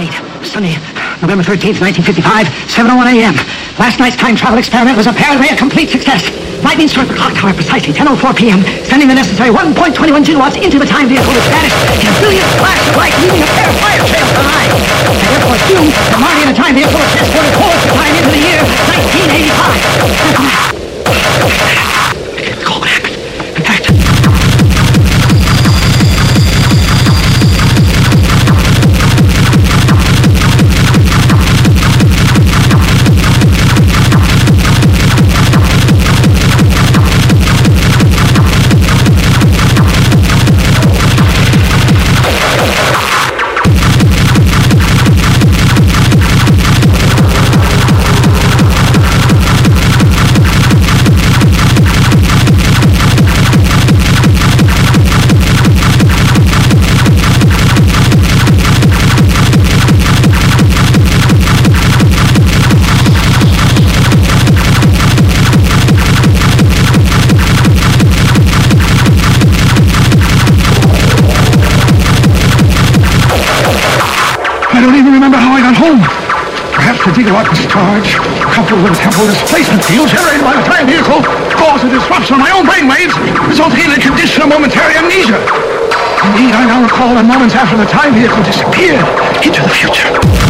Date, Sunday, November 13th, 1955, 7.01 a.m. Last night's time travel experiment was apparently a complete success. Lightning struck the clock tower precisely 10.04 p.m., sending the necessary 1.21 gigawatts into the time vehicle which vanished in a brilliant flash of light, leaving a pair of fire trails behind. I therefore assume that Marty and the time vehicle were transported forward time into the year 1985. Gigawatt discharge, coupled with temporal displacement field generated by the time vehicle, caused a disruption of my own brainwaves, resulting in a condition of momentary amnesia. Indeed, I now recall that moments after the time vehicle disappeared into the future.